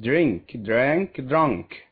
drink, drank, drunk.